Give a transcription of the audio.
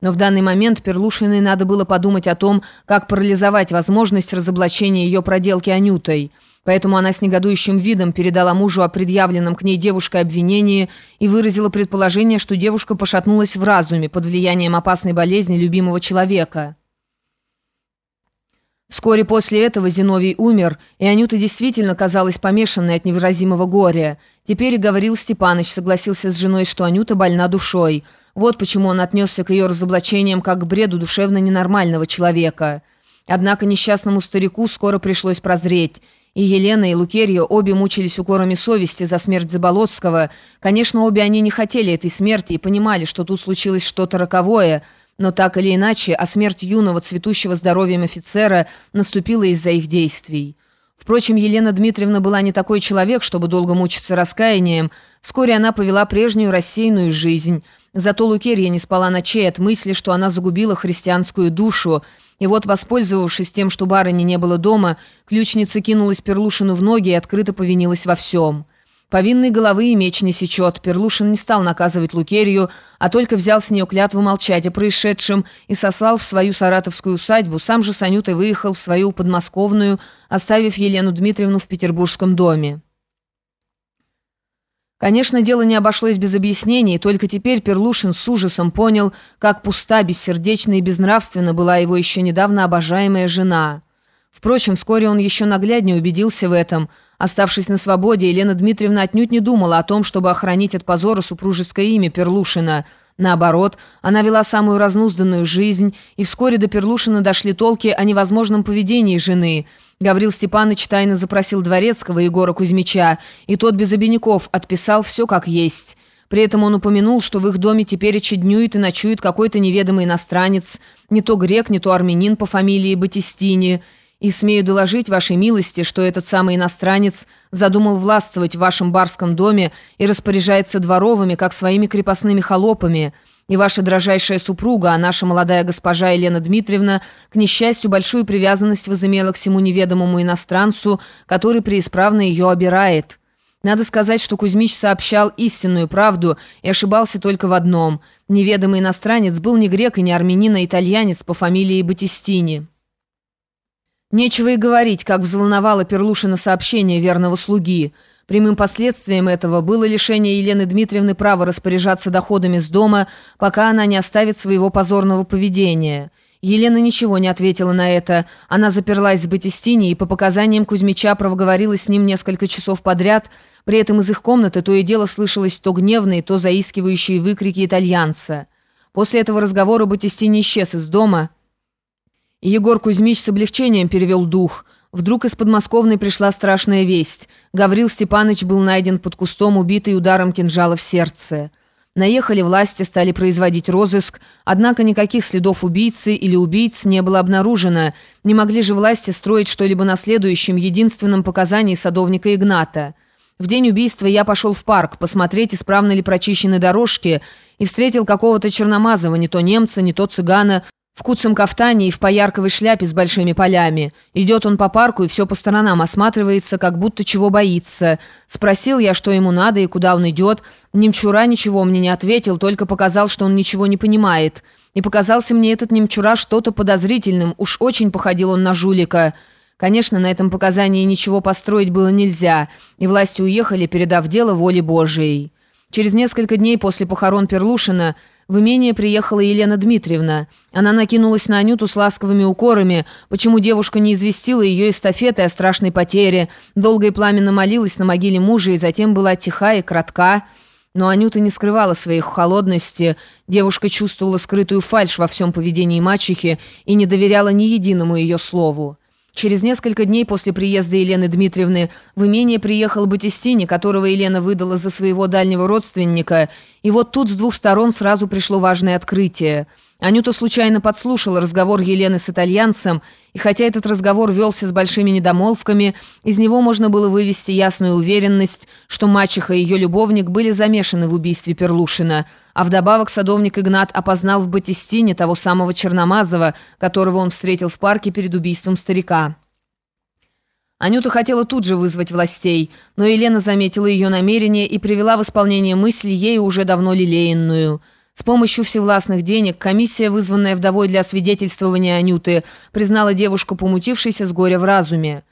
Но в данный момент Перлушиной надо было подумать о том, как парализовать возможность разоблачения ее проделки Анютой. Поэтому она с негодующим видом передала мужу о предъявленном к ней девушкой обвинении и выразила предположение, что девушка пошатнулась в разуме под влиянием опасной болезни любимого человека. Вскоре после этого Зиновий умер, и Анюта действительно казалась помешанной от невыразимого горя. Теперь и говорил Степаныч, согласился с женой, что Анюта больна душой. Вот почему он отнесся к ее разоблачениям как к бреду душевно ненормального человека. Однако несчастному старику скоро пришлось прозреть – и Елена, и Лукерья обе мучились укорами совести за смерть Заболоцкого. Конечно, обе они не хотели этой смерти и понимали, что тут случилось что-то роковое, но так или иначе, а смерть юного, цветущего здоровьем офицера наступила из-за их действий. Впрочем, Елена Дмитриевна была не такой человек, чтобы долго мучиться раскаянием. Вскоре она повела прежнюю рассеянную жизнь. Зато Лукерья не спала ночей от мысли, что она загубила христианскую душу, и вот, воспользовавшись тем, что барыни не было дома, ключница кинулась Перлушину в ноги и открыто повинилась во всем. Повинной головы и меч не сечет. Перлушин не стал наказывать Лукерью, а только взял с нее клятву молчать о происшедшем и сослал в свою саратовскую усадьбу. Сам же с Анютой выехал в свою подмосковную, оставив Елену Дмитриевну в петербургском доме. Конечно, дело не обошлось без объяснений, только теперь Перлушин с ужасом понял, как пуста, бессердечна и безнравственна была его еще недавно обожаемая жена. Впрочем, вскоре он еще нагляднее убедился в этом. Оставшись на свободе, Елена Дмитриевна отнюдь не думала о том, чтобы охранить от позора супружеское имя Перлушина. Наоборот, она вела самую разнузданную жизнь, и вскоре до Перлушина дошли толки о невозможном поведении жены – Гаврил Степанович тайно запросил Дворецкого Егора Кузьмича, и тот без обиняков отписал все как есть. При этом он упомянул, что в их доме теперь днюет и ночует какой-то неведомый иностранец, не то грек, не то армянин по фамилии Батистини. И смею доложить вашей милости, что этот самый иностранец задумал властвовать в вашем барском доме и распоряжается дворовыми, как своими крепостными холопами – и ваша дрожайшая супруга, а наша молодая госпожа Елена Дмитриевна, к несчастью, большую привязанность возымела к всему неведомому иностранцу, который преисправно ее обирает. Надо сказать, что Кузьмич сообщал истинную правду и ошибался только в одном. Неведомый иностранец был не грек и не армянин, а итальянец по фамилии Батистини. Нечего и говорить, как взволновало Перлушина сообщение верного слуги – Прямым последствием этого было лишение Елены Дмитриевны права распоряжаться доходами с дома, пока она не оставит своего позорного поведения. Елена ничего не ответила на это. Она заперлась в Батистине и по показаниям Кузьмича проговорила с ним несколько часов подряд. При этом из их комнаты то и дело слышалось то гневные, то заискивающие выкрики итальянца. После этого разговора Батистини исчез из дома. Егор Кузьмич с облегчением перевел дух – Вдруг из подмосковной пришла страшная весть. Гаврил Степанович был найден под кустом, убитый ударом кинжала в сердце. Наехали власти, стали производить розыск, однако никаких следов убийцы или убийц не было обнаружено. Не могли же власти строить что-либо на следующем, единственном показании садовника Игната. В день убийства я пошел в парк посмотреть, исправно ли прочищены дорожки, и встретил какого-то черномазого, не то немца, не то цыгана, в куцем кафтане и в поярковой шляпе с большими полями. Идет он по парку и все по сторонам осматривается, как будто чего боится. Спросил я, что ему надо и куда он идет. Немчура ничего мне не ответил, только показал, что он ничего не понимает. И показался мне этот Немчура что-то подозрительным, уж очень походил он на жулика. Конечно, на этом показании ничего построить было нельзя, и власти уехали, передав дело воле Божией. Через несколько дней после похорон Перлушина в имение приехала Елена Дмитриевна. Она накинулась на Анюту с ласковыми укорами, почему девушка не известила ее эстафеты о страшной потере, долго и пламенно молилась на могиле мужа и затем была тиха и кратка. Но Анюта не скрывала своей холодности, девушка чувствовала скрытую фальшь во всем поведении мачехи и не доверяла ни единому ее слову. Через несколько дней после приезда Елены Дмитриевны в имение приехал Батистини, которого Елена выдала за своего дальнего родственника, и вот тут с двух сторон сразу пришло важное открытие – Анюта случайно подслушала разговор Елены с итальянцем, и хотя этот разговор велся с большими недомолвками, из него можно было вывести ясную уверенность, что мачеха и ее любовник были замешаны в убийстве Перлушина, а вдобавок садовник Игнат опознал в Батистине того самого Черномазова, которого он встретил в парке перед убийством старика. Анюта хотела тут же вызвать властей, но Елена заметила ее намерение и привела в исполнение мысль ей уже давно лелеянную – С помощью всевластных денег комиссия, вызванная вдовой для свидетельствования Анюты, признала девушку помутившейся с горя в разуме.